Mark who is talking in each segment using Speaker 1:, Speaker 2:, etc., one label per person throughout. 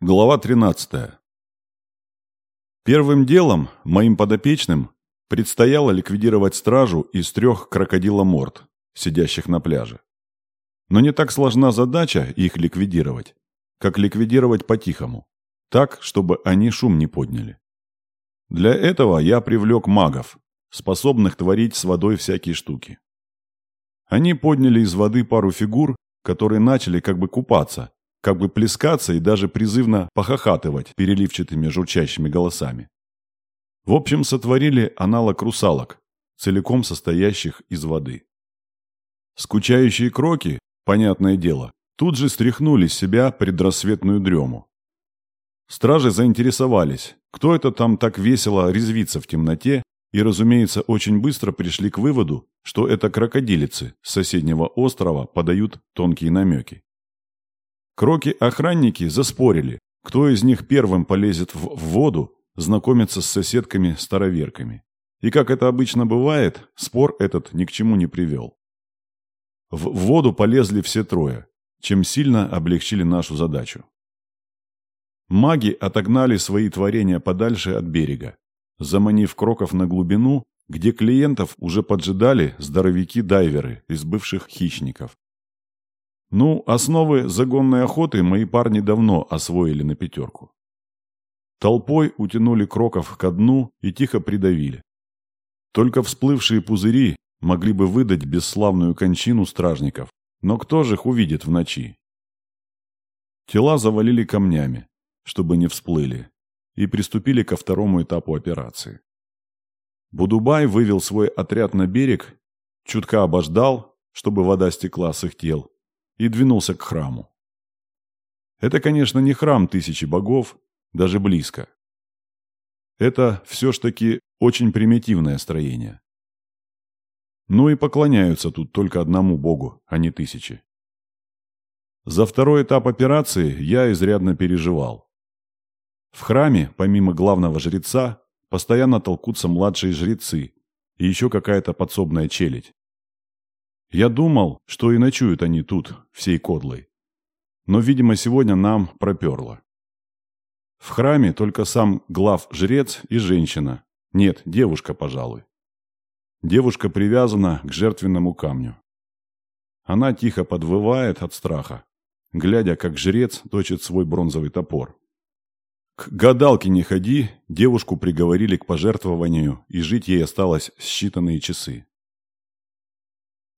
Speaker 1: Глава 13. Первым делом моим подопечным предстояло ликвидировать стражу из трех крокодиломорд, сидящих на пляже. Но не так сложна задача их ликвидировать, как ликвидировать по-тихому, так, чтобы они шум не подняли. Для этого я привлек магов, способных творить с водой всякие штуки. Они подняли из воды пару фигур, которые начали как бы купаться, как бы плескаться и даже призывно похохатывать переливчатыми журчащими голосами. В общем, сотворили аналог русалок, целиком состоящих из воды. Скучающие кроки, понятное дело, тут же стряхнули с себя предрассветную дрему. Стражи заинтересовались, кто это там так весело резвится в темноте, и, разумеется, очень быстро пришли к выводу, что это крокодилицы с соседнего острова подают тонкие намеки. Кроки-охранники заспорили, кто из них первым полезет в воду знакомиться с соседками-староверками. И, как это обычно бывает, спор этот ни к чему не привел. В воду полезли все трое, чем сильно облегчили нашу задачу. Маги отогнали свои творения подальше от берега, заманив кроков на глубину, где клиентов уже поджидали здоровяки-дайверы из бывших хищников. Ну, основы загонной охоты мои парни давно освоили на пятерку. Толпой утянули кроков ко дну и тихо придавили. Только всплывшие пузыри могли бы выдать бесславную кончину стражников, но кто же их увидит в ночи? Тела завалили камнями, чтобы не всплыли, и приступили ко второму этапу операции. Будубай вывел свой отряд на берег, чутка обождал, чтобы вода стекла с их тел, и двинулся к храму. Это, конечно, не храм тысячи богов, даже близко. Это все ж таки очень примитивное строение. Ну и поклоняются тут только одному богу, а не тысячи. За второй этап операции я изрядно переживал. В храме, помимо главного жреца, постоянно толкутся младшие жрецы и еще какая-то подсобная челядь. Я думал, что и ночуют они тут, всей кодлой. Но, видимо, сегодня нам проперло. В храме только сам глав-жрец и женщина. Нет, девушка, пожалуй. Девушка привязана к жертвенному камню. Она тихо подвывает от страха, глядя, как жрец точит свой бронзовый топор. К гадалке не ходи, девушку приговорили к пожертвованию, и жить ей осталось считанные часы.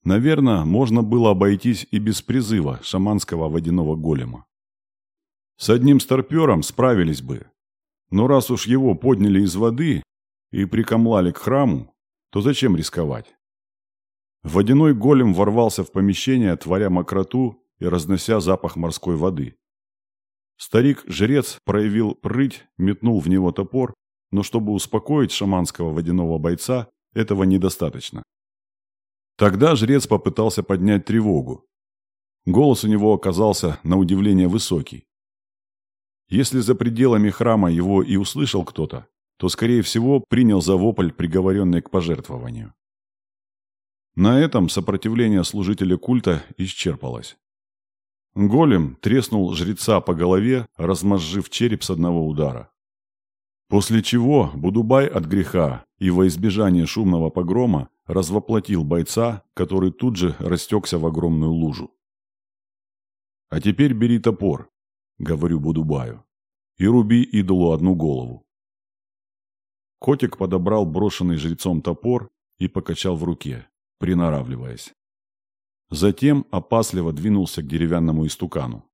Speaker 1: Наверное, можно было обойтись и без призыва шаманского водяного голема. С одним старпером справились бы. Но раз уж его подняли из воды и прикомлали к храму, то зачем рисковать? Водяной голем ворвался в помещение, творя мокроту и разнося запах морской воды. Старик-жрец проявил прыть, метнул в него топор, но чтобы успокоить шаманского водяного бойца, этого недостаточно. Тогда жрец попытался поднять тревогу. Голос у него оказался, на удивление, высокий. Если за пределами храма его и услышал кто-то, то, скорее всего, принял за вопль, приговоренный к пожертвованию. На этом сопротивление служителя культа исчерпалось. Голем треснул жреца по голове, размозжив череп с одного удара. После чего Будубай от греха и во избежание шумного погрома развоплотил бойца, который тут же растекся в огромную лужу. «А теперь бери топор», — говорю Будубаю, — «и руби идолу одну голову». Котик подобрал брошенный жрецом топор и покачал в руке, приноравливаясь. Затем опасливо двинулся к деревянному истукану.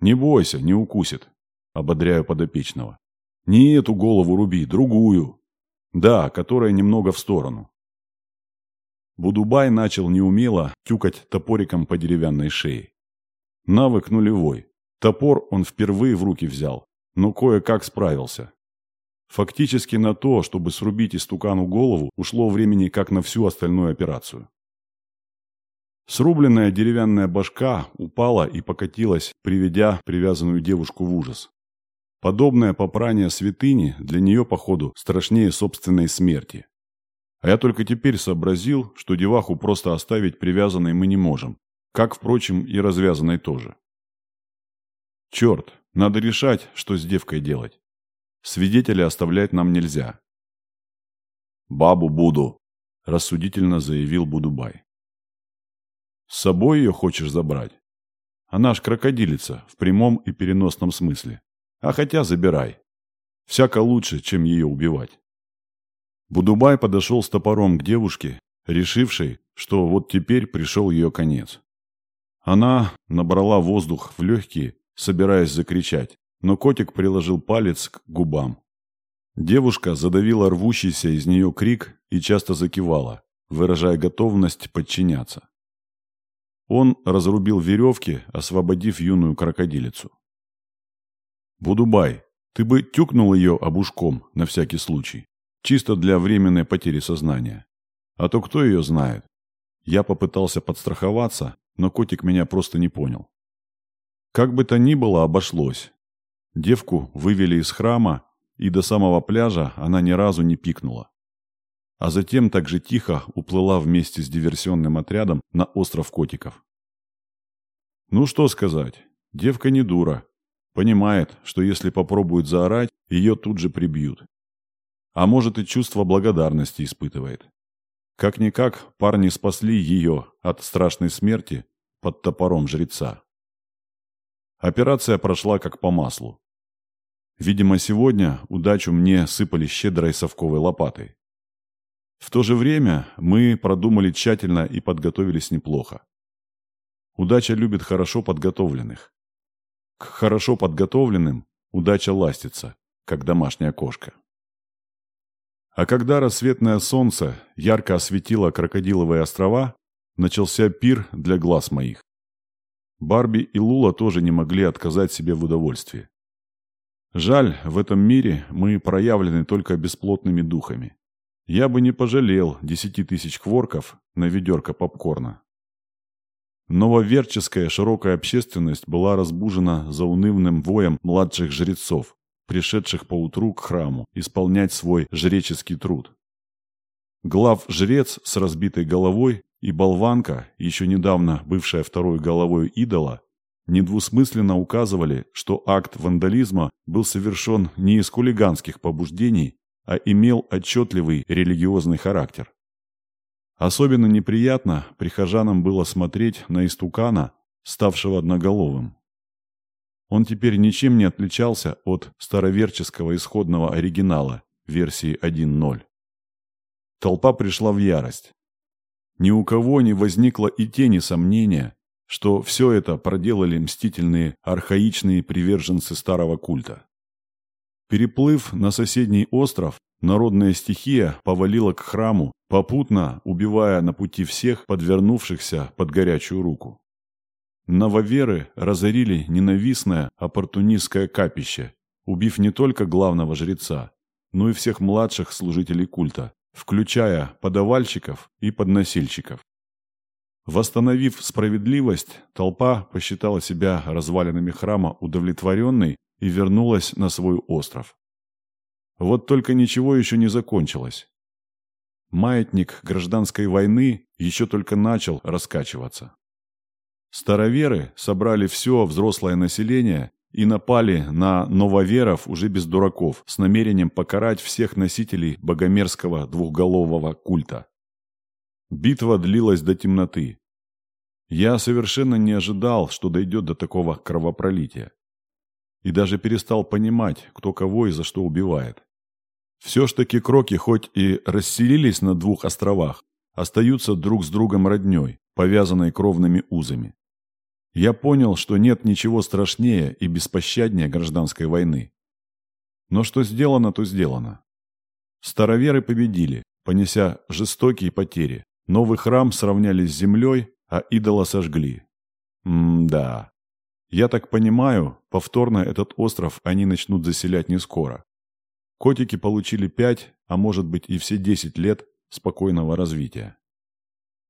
Speaker 1: «Не бойся, не укусит», — ободряю подопечного. «Не эту голову руби, другую. Да, которая немного в сторону. Будубай начал неумело тюкать топориком по деревянной шее. Навык нулевой. Топор он впервые в руки взял, но кое-как справился. Фактически на то, чтобы срубить истукану голову, ушло времени как на всю остальную операцию. Срубленная деревянная башка упала и покатилась, приведя привязанную девушку в ужас. Подобное попрание святыни для нее, походу, страшнее собственной смерти. А я только теперь сообразил, что деваху просто оставить привязанной мы не можем, как, впрочем, и развязанной тоже. Черт, Надо решать, что с девкой делать. Свидетеля оставлять нам нельзя. «Бабу буду», – рассудительно заявил Будубай. «С собой ее хочешь забрать? Она ж крокодилица, в прямом и переносном смысле. А хотя забирай. Всяко лучше, чем ее убивать». Будубай подошел с топором к девушке, решившей, что вот теперь пришел ее конец. Она набрала воздух в легкие, собираясь закричать, но котик приложил палец к губам. Девушка задавила рвущийся из нее крик и часто закивала, выражая готовность подчиняться. Он разрубил веревки, освободив юную крокодилицу. «Будубай, ты бы тюкнул ее обушком на всякий случай, чисто для временной потери сознания. А то кто ее знает?» Я попытался подстраховаться, но котик меня просто не понял. Как бы то ни было, обошлось. Девку вывели из храма, и до самого пляжа она ни разу не пикнула. А затем так же тихо уплыла вместе с диверсионным отрядом на остров котиков. Ну что сказать, девка не дура. Понимает, что если попробует заорать, ее тут же прибьют. А может и чувство благодарности испытывает. Как-никак парни спасли ее от страшной смерти под топором жреца. Операция прошла как по маслу. Видимо, сегодня удачу мне сыпали щедрой совковой лопатой. В то же время мы продумали тщательно и подготовились неплохо. Удача любит хорошо подготовленных. К хорошо подготовленным удача ластится, как домашняя кошка. А когда рассветное солнце ярко осветило крокодиловые острова, начался пир для глаз моих. Барби и Лула тоже не могли отказать себе в удовольствии. Жаль, в этом мире мы проявлены только бесплотными духами. Я бы не пожалел десяти тысяч кворков на ведерко попкорна. Нововерческая широкая общественность была разбужена заунывным воем младших жрецов, пришедших поутру к храму исполнять свой жреческий труд. Глав-жрец с разбитой головой и болванка, еще недавно бывшая второй головой идола, недвусмысленно указывали, что акт вандализма был совершен не из хулиганских побуждений, а имел отчетливый религиозный характер. Особенно неприятно прихожанам было смотреть на истукана, ставшего одноголовым. Он теперь ничем не отличался от староверческого исходного оригинала версии 1.0. Толпа пришла в ярость. Ни у кого не возникло и тени сомнения, что все это проделали мстительные архаичные приверженцы старого культа. Переплыв на соседний остров, народная стихия повалила к храму, попутно убивая на пути всех подвернувшихся под горячую руку. Нововеры разорили ненавистное оппортунистское капище, убив не только главного жреца, но и всех младших служителей культа, включая подавальщиков и подносильщиков. Восстановив справедливость, толпа посчитала себя развалинами храма удовлетворенной и вернулась на свой остров. Вот только ничего еще не закончилось. Маятник гражданской войны еще только начал раскачиваться. Староверы собрали все взрослое население и напали на нововеров уже без дураков с намерением покарать всех носителей богомерзкого двухголового культа. Битва длилась до темноты. Я совершенно не ожидал, что дойдет до такого кровопролития. И даже перестал понимать, кто кого и за что убивает. Все ж таки кроки хоть и расселились на двух островах, остаются друг с другом родней, повязанной кровными узами. Я понял, что нет ничего страшнее и беспощаднее гражданской войны. Но что сделано, то сделано. Староверы победили, понеся жестокие потери, Новый храм сравняли с землей, а идола сожгли. М-да. Я так понимаю, повторно этот остров они начнут заселять не скоро. Котики получили пять, а может быть и все десять лет спокойного развития.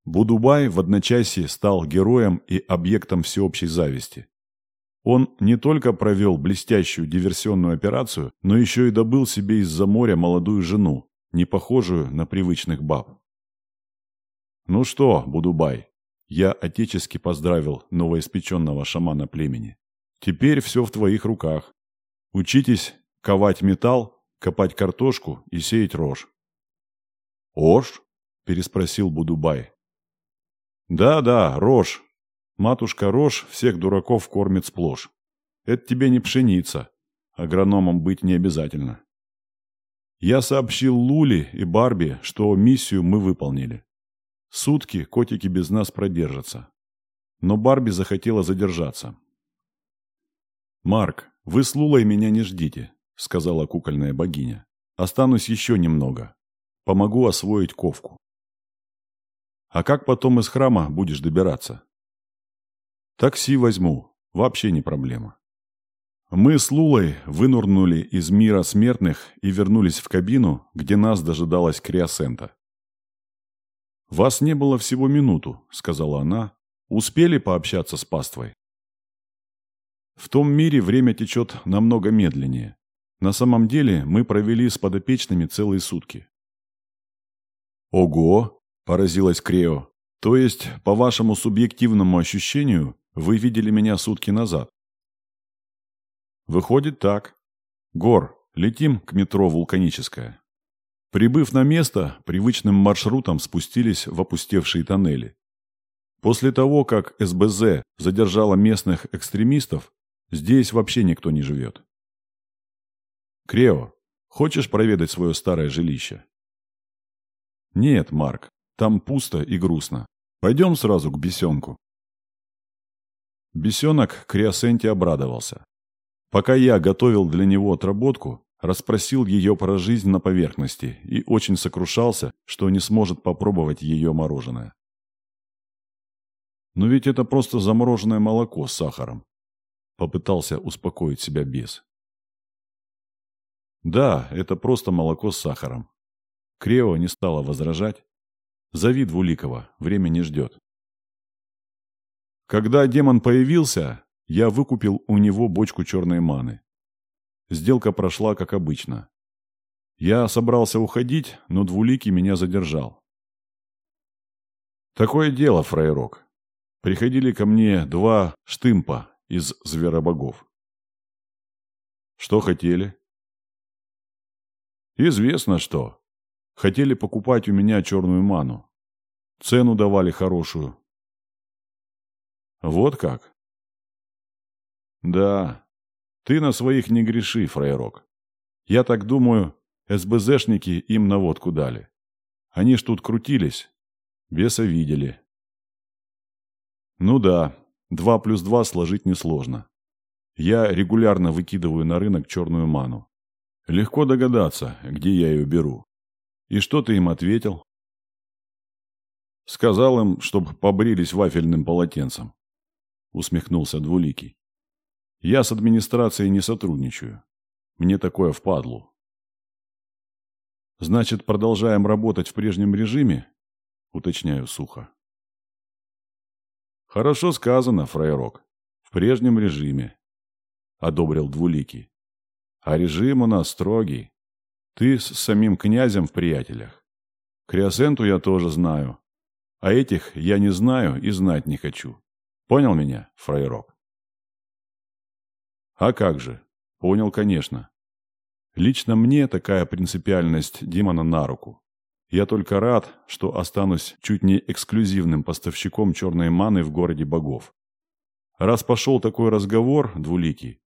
Speaker 1: Будубай в одночасье стал героем и объектом всеобщей зависти. Он не только провел блестящую диверсионную операцию, но еще и добыл себе из-за моря молодую жену, не похожую на привычных баб. «Ну что, Будубай?» Я отечески поздравил новоиспеченного шамана племени. Теперь все в твоих руках. Учитесь ковать металл, копать картошку и сеять рожь. «Ож?» – переспросил Будубай. «Да-да, рожь. Матушка рожь всех дураков кормит сплошь. Это тебе не пшеница. Агрономом быть не обязательно». Я сообщил Лули и Барби, что миссию мы выполнили. Сутки котики без нас продержатся. Но Барби захотела задержаться. «Марк, вы с Лулой меня не ждите», — сказала кукольная богиня. «Останусь еще немного. Помогу освоить ковку». «А как потом из храма будешь добираться?» «Такси возьму. Вообще не проблема». Мы с Лулой вынурнули из мира смертных и вернулись в кабину, где нас дожидалась Криосента. «Вас не было всего минуту», — сказала она. «Успели пообщаться с паствой?» В том мире время течет намного медленнее. На самом деле мы провели с подопечными целые сутки. «Ого!» – поразилась Крео. «То есть, по вашему субъективному ощущению, вы видели меня сутки назад?» «Выходит так. Гор, летим к метро «Вулканическое». Прибыв на место, привычным маршрутом спустились в опустевшие тоннели. После того, как СБЗ задержала местных экстремистов, здесь вообще никто не живет. Крео, хочешь проведать свое старое жилище? Нет, Марк, там пусто и грустно. Пойдем сразу к бесенку. Бесенок Криосенте обрадовался. Пока я готовил для него отработку, расспросил ее про жизнь на поверхности и очень сокрушался, что не сможет попробовать ее мороженое. «Но ведь это просто замороженное молоко с сахаром», — попытался успокоить себя бес. «Да, это просто молоко с сахаром». Крео не стала возражать. «Зови Двуликова, время не ждет». Когда демон появился, я выкупил у него бочку черной маны. Сделка прошла как обычно. Я собрался уходить, но Двуликий меня задержал. Такое дело, фрейрок. Приходили ко мне два штымпа из зверобогов. Что хотели? Известно что. Хотели покупать у меня черную ману. Цену давали хорошую. Вот как? Да, ты на своих не греши, фрейрок. Я так думаю, СБЗшники им наводку дали. Они ж тут крутились, беса видели. Ну да, два плюс два сложить несложно. Я регулярно выкидываю на рынок черную ману. Легко догадаться, где я ее беру. И что ты им ответил? Сказал им, чтобы побрились вафельным полотенцем. Усмехнулся Двуликий. Я с администрацией не сотрудничаю. Мне такое впадлу. Значит, продолжаем работать в прежнем режиме? Уточняю сухо. Хорошо сказано, фрейрок. В прежнем режиме. Одобрил Двуликий. А режим у нас строгий. Ты с самим князем в приятелях. Криосенту я тоже знаю. А этих я не знаю и знать не хочу. Понял меня, фрейрок? А как же? Понял, конечно. Лично мне такая принципиальность демона на руку. Я только рад, что останусь чуть не эксклюзивным поставщиком черной маны в городе богов. Раз пошел такой разговор, двуликий,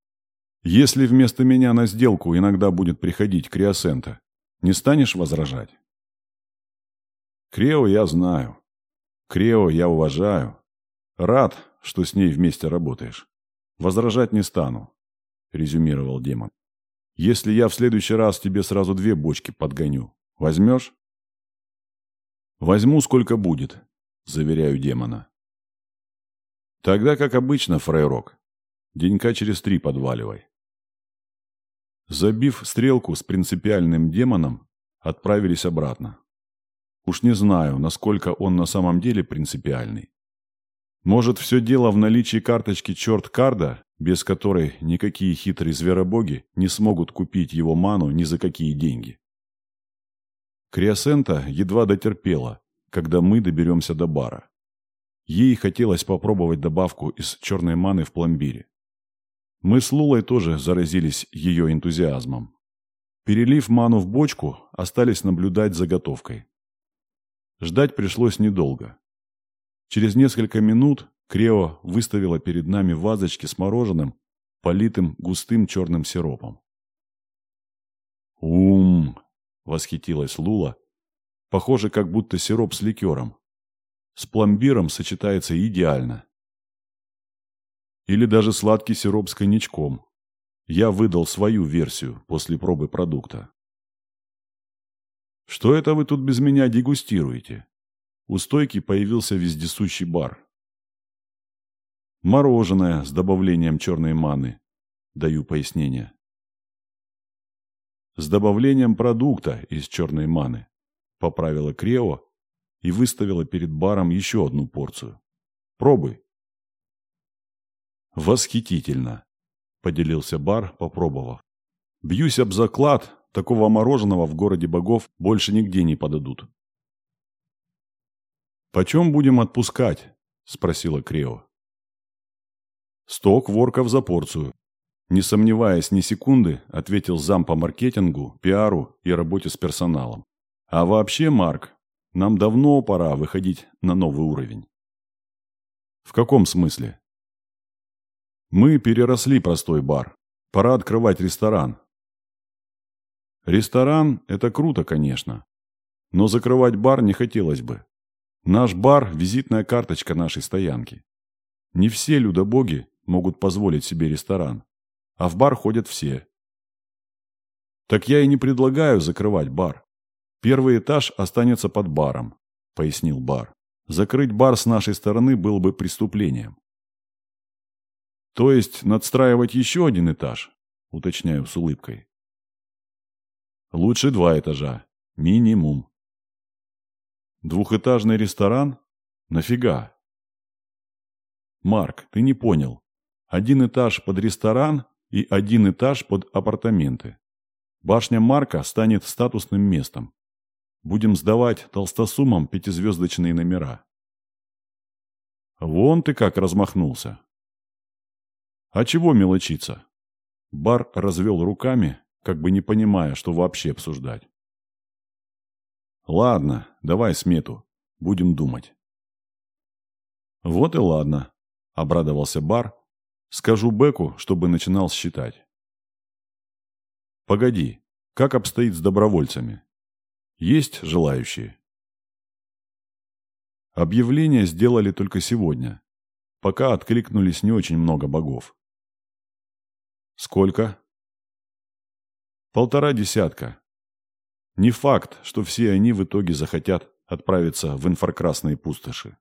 Speaker 1: если вместо меня на сделку иногда будет приходить Криосента, не станешь возражать? Крео я знаю. Крео я уважаю. Рад, что с ней вместе работаешь. Возражать не стану. — резюмировал демон. «Если я в следующий раз тебе сразу две бочки подгоню, возьмешь?» «Возьму, сколько будет», — заверяю демона. «Тогда, как обычно, фрейрок, денька через три подваливай». Забив стрелку с принципиальным демоном, отправились обратно. Уж не знаю, насколько он на самом деле принципиальный. Может, все дело в наличии карточки черт-карда, без которой никакие хитрые зверобоги не смогут купить его ману ни за какие деньги. Криосента едва дотерпела, когда мы доберемся до бара. Ей хотелось попробовать добавку из черной маны в пломбире. Мы с Лулой тоже заразились ее энтузиазмом. Перелив ману в бочку, остались наблюдать за готовкой. Ждать пришлось недолго. Через несколько минут Крео выставила перед нами вазочки с мороженым, политым густым черным сиропом. «Ум!» — восхитилась Лула. «Похоже, как будто сироп с ликером. С пломбиром сочетается идеально. Или даже сладкий сироп с коньячком. Я выдал свою версию после пробы продукта. «Что это вы тут без меня дегустируете?» У стойки появился вездесущий бар. «Мороженое с добавлением черной маны», – даю пояснение. «С добавлением продукта из черной маны», – поправила Крео и выставила перед баром еще одну порцию. «Пробуй». «Восхитительно!» – поделился бар, попробовав. «Бьюсь об заклад, такого мороженого в городе богов больше нигде не подадут». «Почем будем отпускать?» – спросила Крео. «Сто кворков за порцию». Не сомневаясь ни секунды, ответил зам по маркетингу, пиару и работе с персоналом. «А вообще, Марк, нам давно пора выходить на новый уровень». «В каком смысле?» Мы переросли простой бар. Пора открывать ресторан. Ресторан – это круто, конечно. Но закрывать бар не хотелось бы. Наш бар – визитная карточка нашей стоянки. Не все людобоги могут позволить себе ресторан. А в бар ходят все. Так я и не предлагаю закрывать бар. Первый этаж останется под баром, пояснил бар. Закрыть бар с нашей стороны было бы преступлением. То есть надстраивать еще один этаж? Уточняю с улыбкой. Лучше два этажа. Минимум. Двухэтажный ресторан? Нафига? Марк, ты не понял. Один этаж под ресторан и один этаж под апартаменты. Башня Марка станет статусным местом. Будем сдавать толстосумам пятизвездочные номера. Вон ты как размахнулся. А чего мелочиться? Бар развел руками, как бы не понимая, что вообще обсуждать. Ладно, давай смету. Будем думать. Вот и ладно, обрадовался Бар. Скажу Беку, чтобы начинал считать. Погоди, как обстоит с добровольцами? Есть желающие? Объявление сделали только сегодня. Пока откликнулись не очень много богов. Сколько? Полтора десятка. Не факт, что все они в итоге захотят отправиться в инфракрасные пустоши.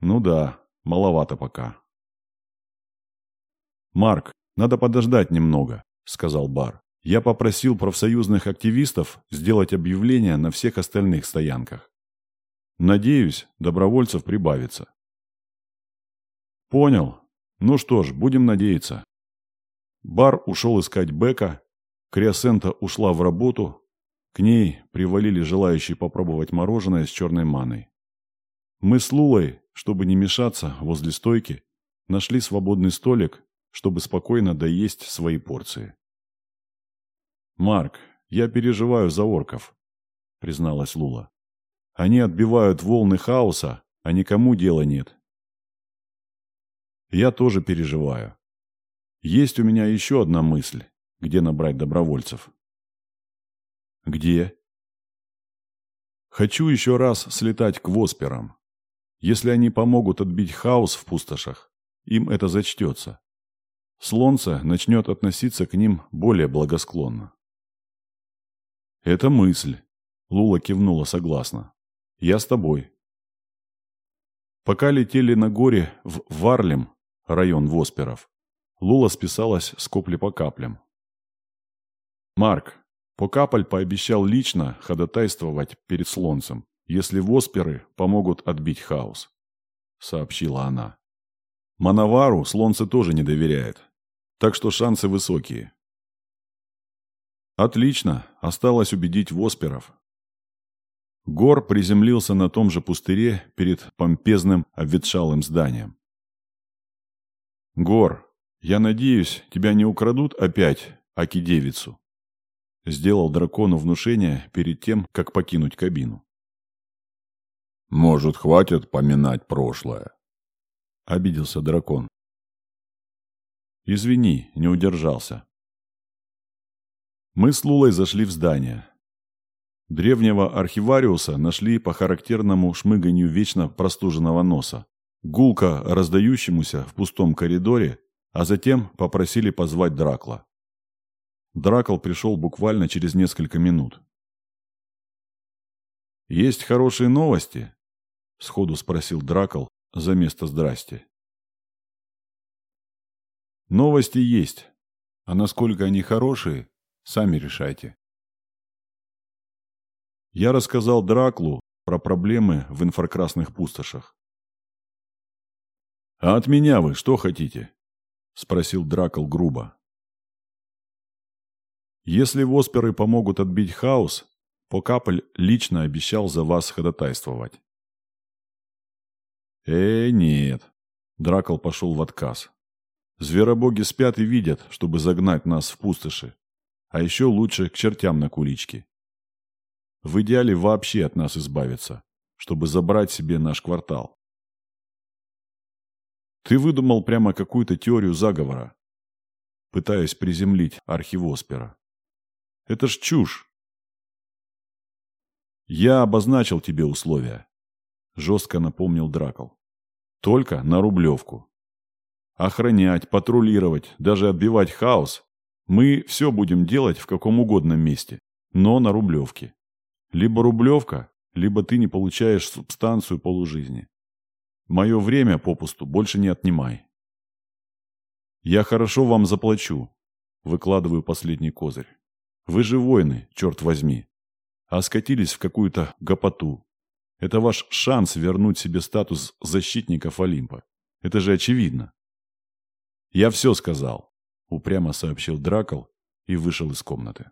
Speaker 1: Ну да, маловато пока. «Марк, надо подождать немного», — сказал Бар. «Я попросил профсоюзных активистов сделать объявление на всех остальных стоянках. Надеюсь, добровольцев прибавится». «Понял. Ну что ж, будем надеяться». Бар ушел искать Бека, Криосента ушла в работу, к ней привалили желающие попробовать мороженое с черной маной. Мы с Лулой, чтобы не мешаться возле стойки, нашли свободный столик, чтобы спокойно доесть свои порции. «Марк, я переживаю за орков», — призналась Лула. «Они отбивают волны хаоса, а никому дела нет». «Я тоже переживаю. Есть у меня еще одна мысль, где набрать добровольцев. Где? Хочу еще раз слетать к Восперам. Если они помогут отбить хаос в пустошах, им это зачтется. Слонце начнет относиться к ним более благосклонно. Это мысль. Лула кивнула согласно. Я с тобой. Пока летели на горе в Варлем, район Восперов, Лула списалась с копли по каплям. Марк, Покаполь пообещал лично ходатайствовать перед Слонцем, если восперы помогут отбить хаос, сообщила она. Мановару Слонце тоже не доверяет, так что шансы высокие. Отлично, осталось убедить восперов. Гор приземлился на том же пустыре перед помпезным обветшалым зданием. «Гор, Я надеюсь, тебя не украдут опять, Аки-девицу. Сделал дракону внушение перед тем, как покинуть кабину.
Speaker 2: Может, хватит поминать прошлое?
Speaker 1: Обиделся дракон. Извини, не удержался. Мы с Лулой зашли в здание. Древнего архивариуса нашли по характерному шмыганью вечно простуженного носа, гулко раздающемуся в пустом коридоре, а затем попросили позвать Дракла. Дракл пришел буквально через несколько минут. «Есть хорошие новости?» – сходу спросил Дракл за место «здрасте». «Новости есть, а насколько они хорошие, сами решайте». Я рассказал Драклу про проблемы в инфракрасных пустошах. «А от меня вы что хотите?» – спросил Дракл грубо. «Если восперы помогут отбить хаос, Покапль лично обещал за вас ходатайствовать». «Э, нет», – Дракл пошел в отказ. «Зверобоги спят и видят, чтобы загнать нас в пустоши, а еще лучше к чертям на куличке. В идеале вообще от нас избавиться, чтобы забрать себе наш квартал. Ты выдумал прямо какую-то теорию заговора, пытаясь приземлить архивоспера. Это ж чушь. Я обозначил тебе условия, жестко напомнил Дракл. Только на Рублевку. Охранять, патрулировать, даже отбивать хаос мы все будем делать в каком угодно месте, но на Рублевке. Либо рублевка, либо ты не получаешь субстанцию полужизни. Мое время попусту больше не отнимай. Я хорошо вам заплачу. Выкладываю последний козырь. Вы же воины, черт возьми. А скатились в какую-то гопоту. Это ваш шанс вернуть себе статус защитников Олимпа. Это же очевидно. Я все сказал, упрямо сообщил Дракол и вышел из комнаты.